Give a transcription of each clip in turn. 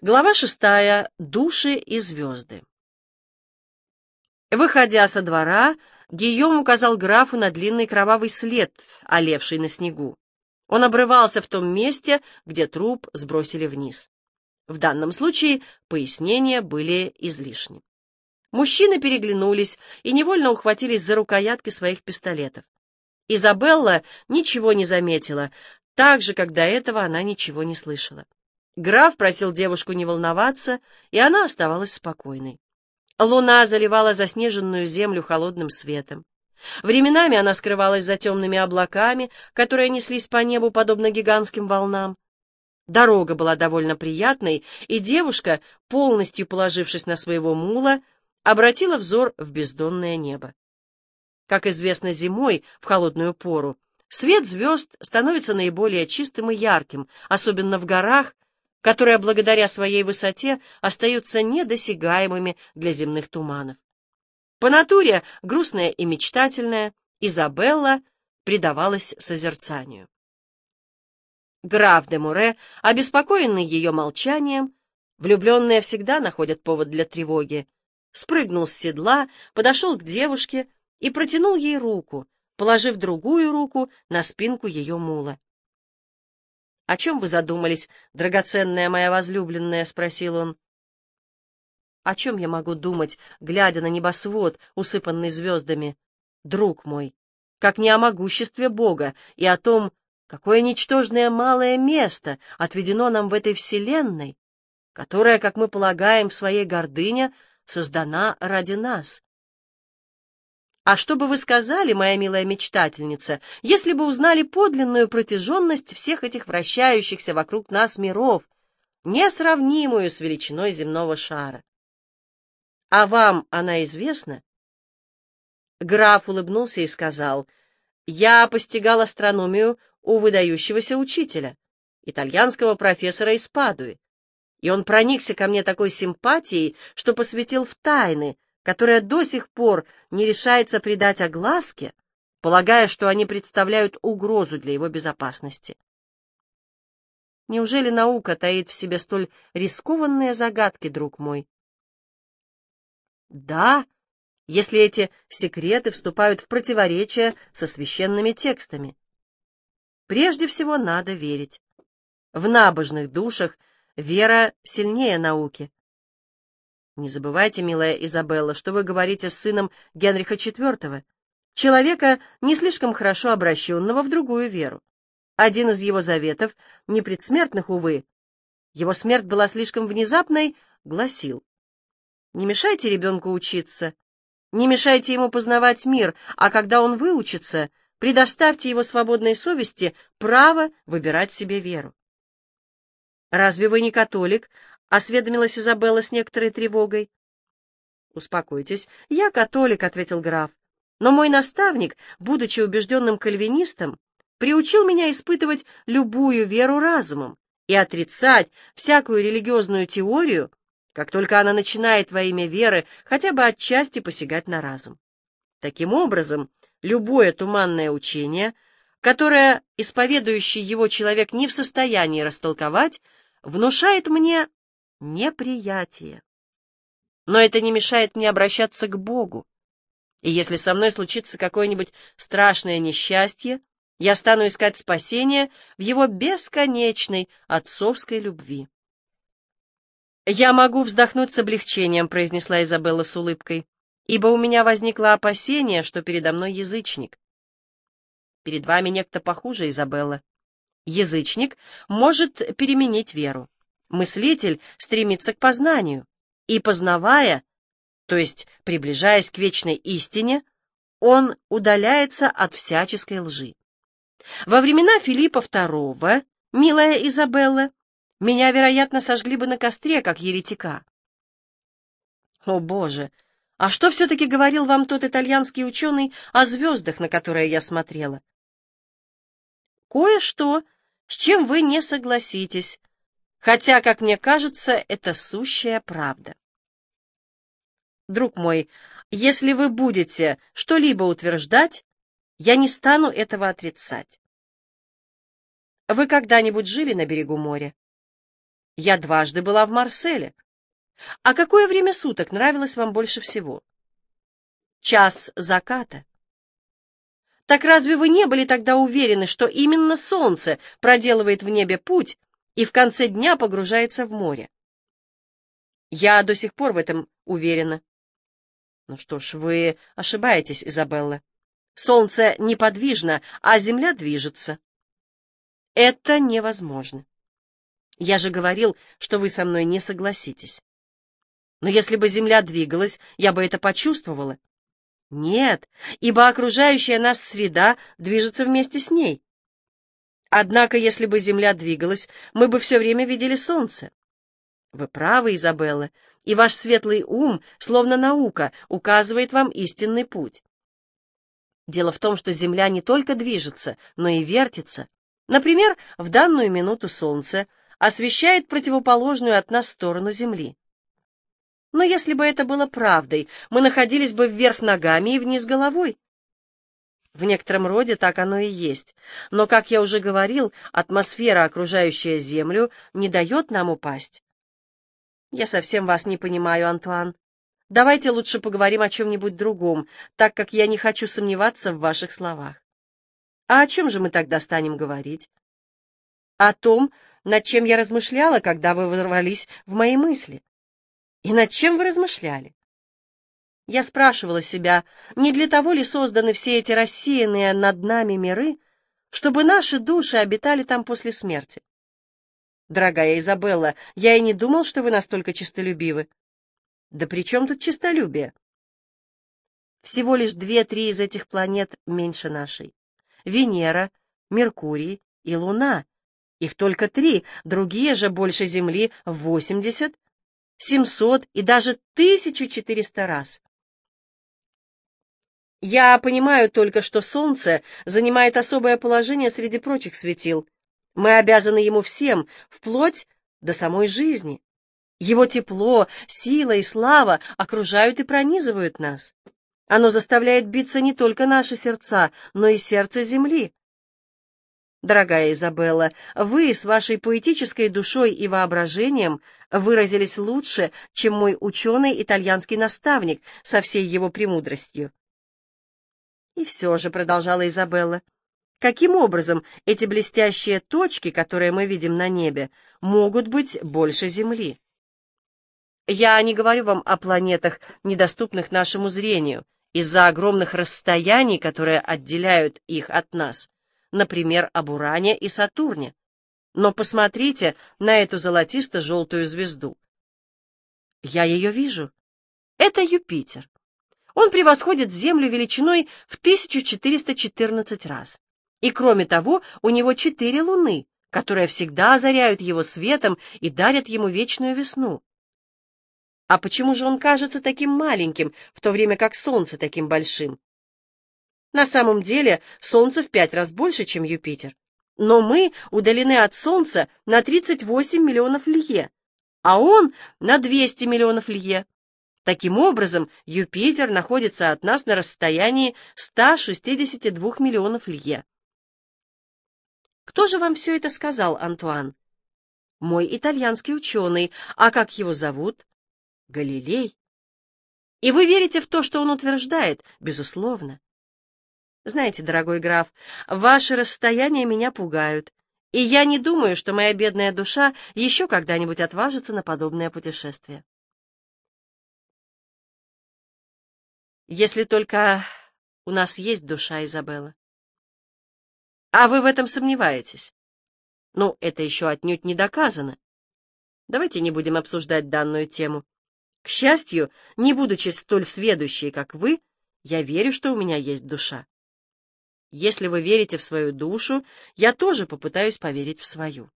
Глава шестая. Души и звезды. Выходя со двора, Гийом указал графу на длинный кровавый след, олевший на снегу. Он обрывался в том месте, где труп сбросили вниз. В данном случае пояснения были излишни. Мужчины переглянулись и невольно ухватились за рукоятки своих пистолетов. Изабелла ничего не заметила, так же, как до этого она ничего не слышала. Граф просил девушку не волноваться, и она оставалась спокойной. Луна заливала заснеженную землю холодным светом. Временами она скрывалась за темными облаками, которые неслись по небу, подобно гигантским волнам. Дорога была довольно приятной, и девушка, полностью положившись на своего мула, обратила взор в бездонное небо. Как известно, зимой, в холодную пору, свет звезд становится наиболее чистым и ярким, особенно в горах, которые благодаря своей высоте остаются недосягаемыми для земных туманов. По натуре грустная и мечтательная, Изабелла предавалась созерцанию. Граф де Муре, обеспокоенный ее молчанием, влюбленные всегда находят повод для тревоги, спрыгнул с седла, подошел к девушке и протянул ей руку, положив другую руку на спинку ее мула. «О чем вы задумались, драгоценная моя возлюбленная?» — спросил он. «О чем я могу думать, глядя на небосвод, усыпанный звездами? Друг мой, как не о могуществе Бога и о том, какое ничтожное малое место отведено нам в этой вселенной, которая, как мы полагаем, в своей гордыне создана ради нас. А что бы вы сказали, моя милая мечтательница, если бы узнали подлинную протяженность всех этих вращающихся вокруг нас миров, несравнимую с величиной земного шара? А вам она известна? Граф улыбнулся и сказал, «Я постигал астрономию у выдающегося учителя, итальянского профессора из Падуи, и он проникся ко мне такой симпатией, что посвятил в тайны, которая до сих пор не решается придать огласке, полагая, что они представляют угрозу для его безопасности. Неужели наука таит в себе столь рискованные загадки, друг мой? Да, если эти секреты вступают в противоречие со священными текстами. Прежде всего надо верить. В набожных душах вера сильнее науки. Не забывайте, милая Изабелла, что вы говорите с сыном Генриха IV, человека, не слишком хорошо обращенного в другую веру. Один из его заветов, не предсмертных, увы, его смерть была слишком внезапной, гласил, «Не мешайте ребенку учиться, не мешайте ему познавать мир, а когда он выучится, предоставьте его свободной совести право выбирать себе веру». Разве вы не католик, — осведомилась Изабелла с некоторой тревогой. «Успокойтесь, я католик», — ответил граф. «Но мой наставник, будучи убежденным кальвинистом, приучил меня испытывать любую веру разумом и отрицать всякую религиозную теорию, как только она начинает во имя веры хотя бы отчасти посягать на разум. Таким образом, любое туманное учение, которое исповедующий его человек не в состоянии растолковать, внушает мне неприятие. Но это не мешает мне обращаться к Богу. И если со мной случится какое-нибудь страшное несчастье, я стану искать спасения в его бесконечной отцовской любви. «Я могу вздохнуть с облегчением», — произнесла Изабелла с улыбкой, «ибо у меня возникло опасение, что передо мной язычник». «Перед вами некто похуже, Изабелла. Язычник может переменить веру. Мыслитель стремится к познанию, и, познавая, то есть приближаясь к вечной истине, он удаляется от всяческой лжи. Во времена Филиппа II, милая Изабелла, меня, вероятно, сожгли бы на костре, как еретика. О, Боже! А что все-таки говорил вам тот итальянский ученый о звездах, на которые я смотрела? Кое-что, с чем вы не согласитесь, Хотя, как мне кажется, это сущая правда. Друг мой, если вы будете что-либо утверждать, я не стану этого отрицать. Вы когда-нибудь жили на берегу моря? Я дважды была в Марселе. А какое время суток нравилось вам больше всего? Час заката. Так разве вы не были тогда уверены, что именно солнце проделывает в небе путь и в конце дня погружается в море? Я до сих пор в этом уверена. Ну что ж, вы ошибаетесь, Изабелла. Солнце неподвижно, а Земля движется. Это невозможно. Я же говорил, что вы со мной не согласитесь. Но если бы Земля двигалась, я бы это почувствовала. Нет, ибо окружающая нас среда движется вместе с ней. Однако, если бы Земля двигалась, мы бы все время видели Солнце. Вы правы, Изабелла, и ваш светлый ум, словно наука, указывает вам истинный путь. Дело в том, что Земля не только движется, но и вертится. Например, в данную минуту Солнце освещает противоположную от нас сторону Земли. Но если бы это было правдой, мы находились бы вверх ногами и вниз головой. В некотором роде так оно и есть. Но, как я уже говорил, атмосфера, окружающая Землю, не дает нам упасть. Я совсем вас не понимаю, Антуан. Давайте лучше поговорим о чем-нибудь другом, так как я не хочу сомневаться в ваших словах. А о чем же мы тогда станем говорить? О том, над чем я размышляла, когда вы ворвались в мои мысли. И над чем вы размышляли? Я спрашивала себя, не для того ли созданы все эти рассеянные над нами миры, чтобы наши души обитали там после смерти? Дорогая Изабелла, я и не думал, что вы настолько честолюбивы. Да при чем тут честолюбие? Всего лишь две-три из этих планет меньше нашей. Венера, Меркурий и Луна. Их только три, другие же больше Земли в 80, 700 и даже 1400 раз. Я понимаю только, что Солнце занимает особое положение среди прочих светил. Мы обязаны ему всем, вплоть до самой жизни. Его тепло, сила и слава окружают и пронизывают нас. Оно заставляет биться не только наши сердца, но и сердце Земли. Дорогая Изабелла, вы с вашей поэтической душой и воображением выразились лучше, чем мой ученый итальянский наставник со всей его премудростью. И все же, — продолжала Изабелла, — каким образом эти блестящие точки, которые мы видим на небе, могут быть больше Земли? Я не говорю вам о планетах, недоступных нашему зрению, из-за огромных расстояний, которые отделяют их от нас например, об Уране и Сатурне. Но посмотрите на эту золотисто-желтую звезду. Я ее вижу. Это Юпитер. Он превосходит Землю величиной в 1414 раз. И кроме того, у него четыре луны, которые всегда озаряют его светом и дарят ему вечную весну. А почему же он кажется таким маленьким, в то время как Солнце таким большим? На самом деле Солнце в пять раз больше, чем Юпитер. Но мы удалены от Солнца на 38 миллионов лье, а он на 200 миллионов лье. Таким образом, Юпитер находится от нас на расстоянии 162 миллионов лье. Кто же вам все это сказал, Антуан? Мой итальянский ученый. А как его зовут? Галилей. И вы верите в то, что он утверждает? Безусловно. Знаете, дорогой граф, ваши расстояния меня пугают, и я не думаю, что моя бедная душа еще когда-нибудь отважится на подобное путешествие. Если только у нас есть душа, Изабелла. А вы в этом сомневаетесь? Ну, это еще отнюдь не доказано. Давайте не будем обсуждать данную тему. К счастью, не будучи столь сведущей, как вы, я верю, что у меня есть душа. Если вы верите в свою душу, я тоже попытаюсь поверить в свою.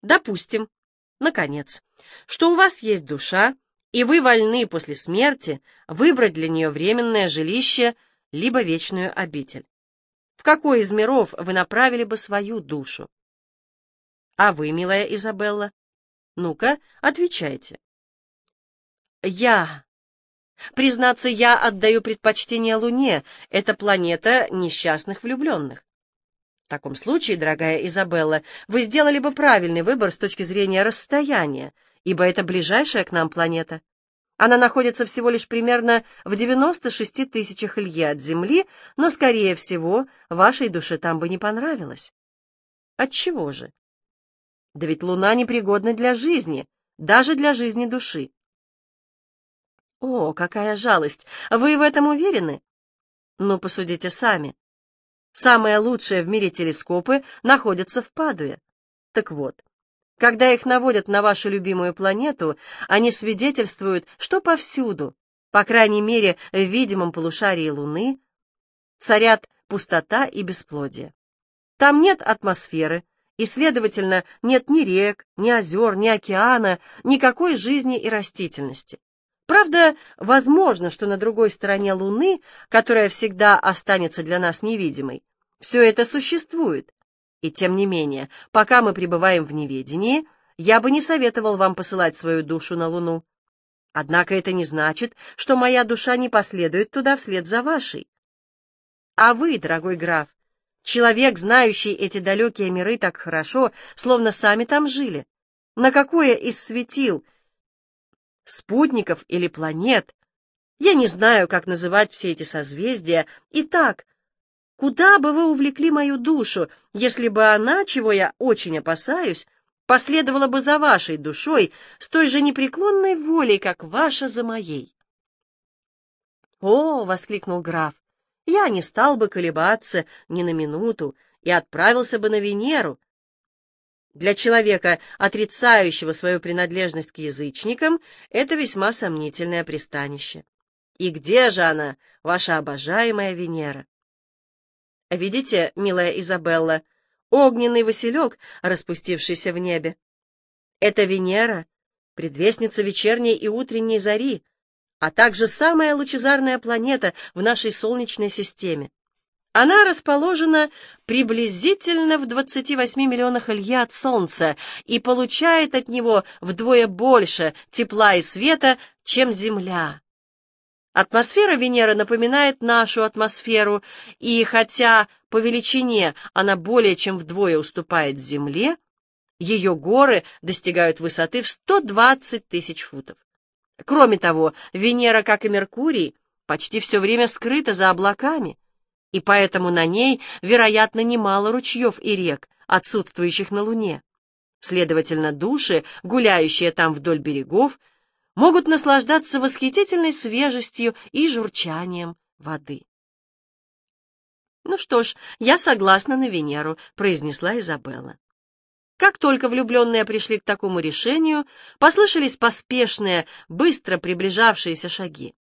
Допустим, наконец, что у вас есть душа, и вы вольны после смерти выбрать для нее временное жилище либо вечную обитель. В какой из миров вы направили бы свою душу? А вы, милая Изабелла? Ну-ка, отвечайте. Я Признаться, я отдаю предпочтение Луне, это планета несчастных влюбленных. В таком случае, дорогая Изабелла, вы сделали бы правильный выбор с точки зрения расстояния, ибо это ближайшая к нам планета. Она находится всего лишь примерно в 96 тысячах лье от Земли, но, скорее всего, вашей душе там бы не понравилось. Отчего же? Да ведь Луна непригодна для жизни, даже для жизни души. О, какая жалость! Вы в этом уверены? Ну, посудите сами. Самые лучшие в мире телескопы находятся в Падуе. Так вот, когда их наводят на вашу любимую планету, они свидетельствуют, что повсюду, по крайней мере в видимом полушарии Луны, царят пустота и бесплодие. Там нет атмосферы, и, следовательно, нет ни рек, ни озер, ни океана, никакой жизни и растительности. Правда, возможно, что на другой стороне Луны, которая всегда останется для нас невидимой, все это существует. И тем не менее, пока мы пребываем в неведении, я бы не советовал вам посылать свою душу на Луну. Однако это не значит, что моя душа не последует туда вслед за вашей. А вы, дорогой граф, человек, знающий эти далекие миры так хорошо, словно сами там жили, на какое из светил — спутников или планет. Я не знаю, как называть все эти созвездия. Итак, куда бы вы увлекли мою душу, если бы она, чего я очень опасаюсь, последовала бы за вашей душой с той же непреклонной волей, как ваша за моей? «О!» — воскликнул граф. «Я не стал бы колебаться ни на минуту и отправился бы на Венеру, для человека, отрицающего свою принадлежность к язычникам, это весьма сомнительное пристанище. И где же она, ваша обожаемая Венера? Видите, милая Изабелла, огненный василек, распустившийся в небе? Это Венера, предвестница вечерней и утренней зари, а также самая лучезарная планета в нашей Солнечной системе. Она расположена приблизительно в 28 миллионах лье от Солнца и получает от него вдвое больше тепла и света, чем Земля. Атмосфера Венеры напоминает нашу атмосферу, и хотя по величине она более чем вдвое уступает Земле, ее горы достигают высоты в 120 тысяч футов. Кроме того, Венера, как и Меркурий, почти все время скрыта за облаками и поэтому на ней, вероятно, немало ручьев и рек, отсутствующих на Луне. Следовательно, души, гуляющие там вдоль берегов, могут наслаждаться восхитительной свежестью и журчанием воды. «Ну что ж, я согласна на Венеру», — произнесла Изабелла. Как только влюбленные пришли к такому решению, послышались поспешные, быстро приближавшиеся шаги.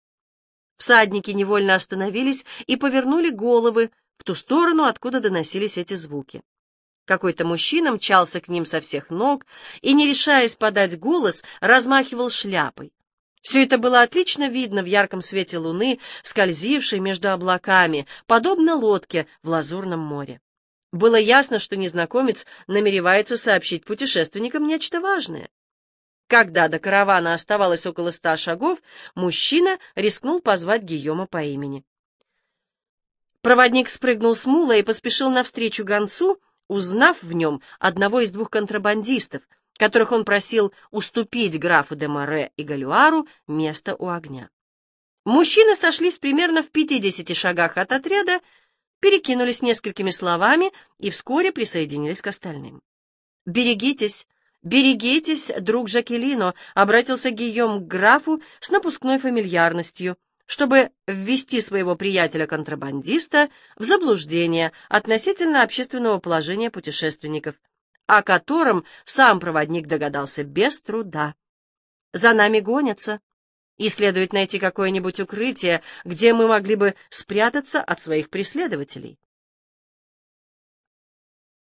Всадники невольно остановились и повернули головы в ту сторону, откуда доносились эти звуки. Какой-то мужчина мчался к ним со всех ног и, не решаясь подать голос, размахивал шляпой. Все это было отлично видно в ярком свете луны, скользившей между облаками, подобно лодке в лазурном море. Было ясно, что незнакомец намеревается сообщить путешественникам нечто важное. Когда до каравана оставалось около ста шагов, мужчина рискнул позвать Гийома по имени. Проводник спрыгнул с мула и поспешил навстречу гонцу, узнав в нем одного из двух контрабандистов, которых он просил уступить графу де Море и Галюару место у огня. Мужчины сошлись примерно в пятидесяти шагах от отряда, перекинулись несколькими словами и вскоре присоединились к остальным. «Берегитесь!» «Берегитесь, друг Жакелино», — обратился Гийом к графу с напускной фамильярностью, чтобы ввести своего приятеля-контрабандиста в заблуждение относительно общественного положения путешественников, о котором сам проводник догадался без труда. «За нами гонятся, и следует найти какое-нибудь укрытие, где мы могли бы спрятаться от своих преследователей».